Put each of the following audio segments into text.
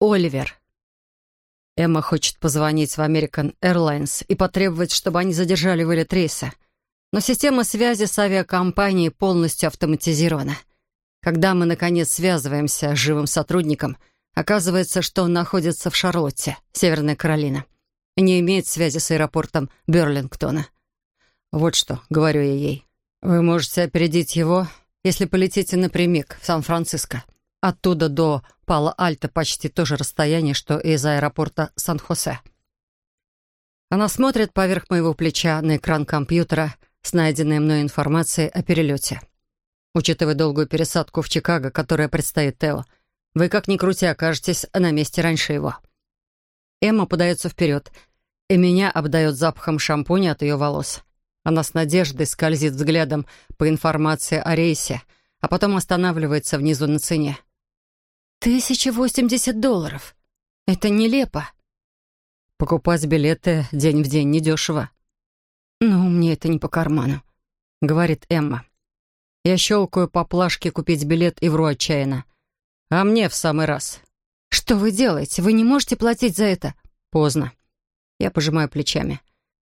Оливер. Эмма хочет позвонить в American Airlines и потребовать, чтобы они задержали вылет рейса. Но система связи с авиакомпанией полностью автоматизирована. Когда мы, наконец, связываемся с живым сотрудником, оказывается, что он находится в Шарлотте, Северная Каролина, не имеет связи с аэропортом Берлингтона. «Вот что», — говорю я ей, — «вы можете опередить его, если полетите напрямик в Сан-Франциско. Оттуда до Пало-Альто почти то же расстояние, что и из аэропорта Сан-Хосе». Она смотрит поверх моего плеча на экран компьютера с найденной мной информацией о перелете. Учитывая долгую пересадку в Чикаго, которая предстоит Тео, вы, как ни крути, окажетесь на месте раньше его. Эмма подается вперед, и меня обдает запахом шампуня от ее волос. Она с надеждой скользит взглядом по информации о рейсе, а потом останавливается внизу на цене. «Тысяча восемьдесят долларов. Это нелепо». Покупать билеты день в день недешево. «Ну, мне это не по карману», — говорит Эмма. Я щелкаю по плашке купить билет и вру отчаянно. А мне в самый раз. «Что вы делаете? Вы не можете платить за это?» «Поздно». Я пожимаю плечами.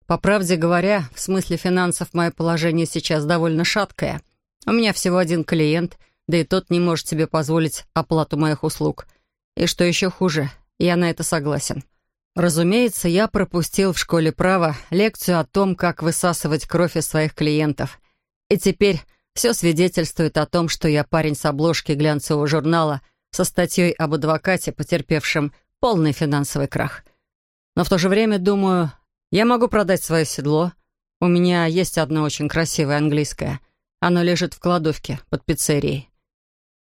По правде говоря, в смысле финансов мое положение сейчас довольно шаткое. У меня всего один клиент, да и тот не может себе позволить оплату моих услуг. И что еще хуже, я на это согласен. Разумеется, я пропустил в школе права лекцию о том, как высасывать кровь из своих клиентов. И теперь все свидетельствует о том, что я парень с обложки глянцевого журнала со статьей об адвокате, потерпевшем полный финансовый крах. Но в то же время, думаю, я могу продать свое седло. У меня есть одно очень красивое английское. Оно лежит в кладовке под пиццерией.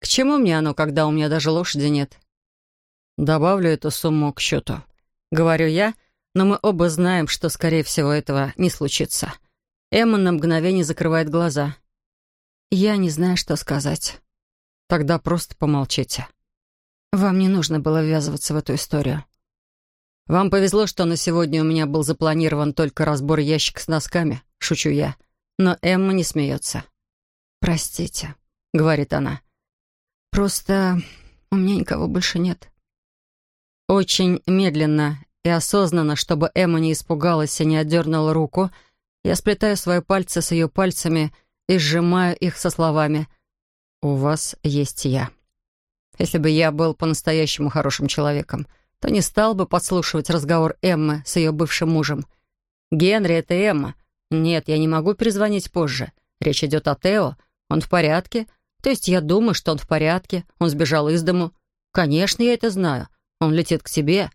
К чему мне оно, когда у меня даже лошади нет? Добавлю эту сумму к счету. Говорю я, но мы оба знаем, что, скорее всего, этого не случится. Эмма на мгновение закрывает глаза. Я не знаю, что сказать. Тогда просто помолчите. Вам не нужно было ввязываться в эту историю. Вам повезло, что на сегодня у меня был запланирован только разбор ящика с носками, шучу я. Но Эмма не смеется. «Простите», — говорит она. «Просто у меня никого больше нет». Очень медленно и осознанно, чтобы Эмма не испугалась и не отдернула руку, я сплетаю свои пальцы с ее пальцами и сжимаю их со словами «У вас есть я». Если бы я был по-настоящему хорошим человеком, то не стал бы подслушивать разговор Эммы с ее бывшим мужем. «Генри, это Эмма. Нет, я не могу перезвонить позже. Речь идет о Тео. Он в порядке. То есть я думаю, что он в порядке. Он сбежал из дому. Конечно, я это знаю. Он летит к тебе.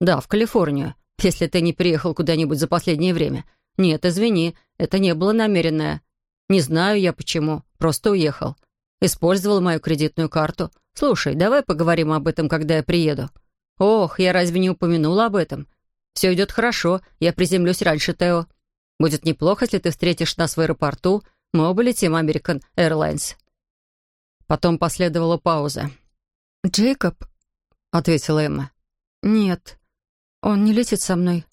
Да, в Калифорнию, если ты не приехал куда-нибудь за последнее время. Нет, извини, это не было намеренное. Не знаю я почему, просто уехал. Использовал мою кредитную карту. Слушай, давай поговорим об этом, когда я приеду. Ох, я разве не упомянула об этом? Все идет хорошо, я приземлюсь раньше Тео. Будет неплохо, если ты встретишь нас в аэропорту. Мы оба летим American Airlines. Потом последовала пауза. «Джейкоб?» — ответила Эмма. «Нет, он не летит со мной».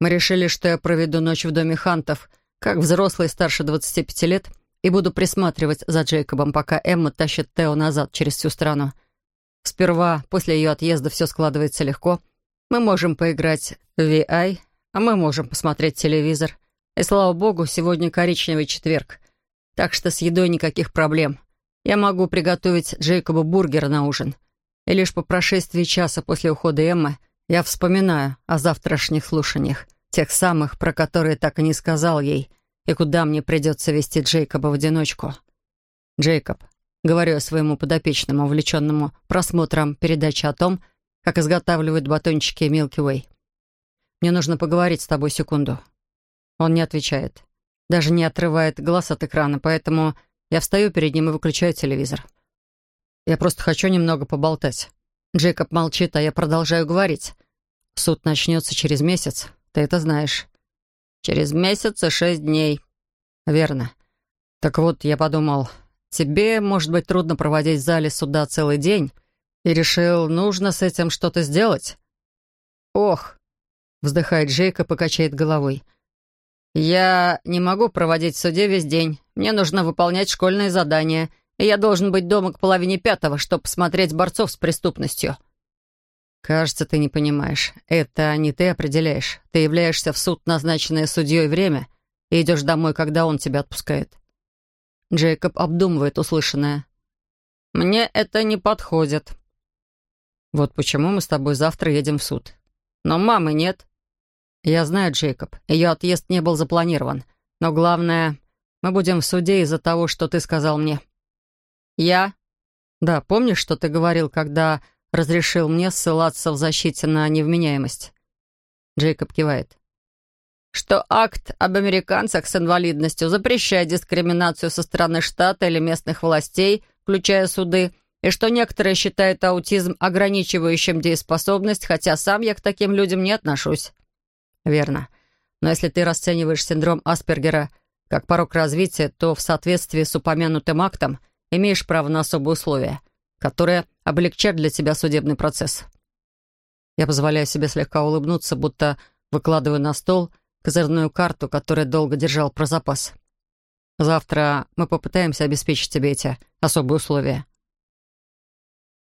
Мы решили, что я проведу ночь в доме Хантов, как взрослый старше 25 лет, и буду присматривать за Джейкобом, пока Эмма тащит Тео назад через всю страну. Сперва, после ее отъезда, все складывается легко. Мы можем поиграть в VI, а мы можем посмотреть телевизор. И, слава богу, сегодня коричневый четверг. Так что с едой никаких проблем. Я могу приготовить Джейкобу бургер на ужин. И лишь по прошествии часа после ухода Эммы я вспоминаю о завтрашних слушаниях, тех самых, про которые так и не сказал ей — и куда мне придется вести Джейкоба в одиночку. Джейкоб, говорю я своему подопечному, увлеченному просмотром передачи о том, как изготавливают батончики Milky Way. Мне нужно поговорить с тобой секунду. Он не отвечает. Даже не отрывает глаз от экрана, поэтому я встаю перед ним и выключаю телевизор. Я просто хочу немного поболтать. Джейкоб молчит, а я продолжаю говорить. Суд начнется через месяц, ты это знаешь. Через месяц и шесть дней. Верно. Так вот, я подумал, тебе, может быть, трудно проводить в зале суда целый день, и решил, нужно с этим что-то сделать. Ох, вздыхает Джейкоб и качает головой. «Я не могу проводить в суде весь день. Мне нужно выполнять школьные задания, и я должен быть дома к половине пятого, чтобы посмотреть борцов с преступностью». «Кажется, ты не понимаешь. Это не ты определяешь. Ты являешься в суд, назначенное судьей время, и идешь домой, когда он тебя отпускает». Джейкоб обдумывает услышанное. «Мне это не подходит». «Вот почему мы с тобой завтра едем в суд. Но мамы нет». «Я знаю, Джейкоб, ее отъезд не был запланирован. Но главное, мы будем в суде из-за того, что ты сказал мне». «Я?» «Да, помнишь, что ты говорил, когда разрешил мне ссылаться в защите на невменяемость?» Джейкоб кивает. «Что акт об американцах с инвалидностью запрещает дискриминацию со стороны штата или местных властей, включая суды, и что некоторые считают аутизм ограничивающим дееспособность, хотя сам я к таким людям не отношусь». «Верно. Но если ты расцениваешь синдром Аспергера как порог развития, то в соответствии с упомянутым актом имеешь право на особые условия, которые облегчат для тебя судебный процесс. Я позволяю себе слегка улыбнуться, будто выкладываю на стол козырную карту, которую долго держал про запас. Завтра мы попытаемся обеспечить тебе эти особые условия.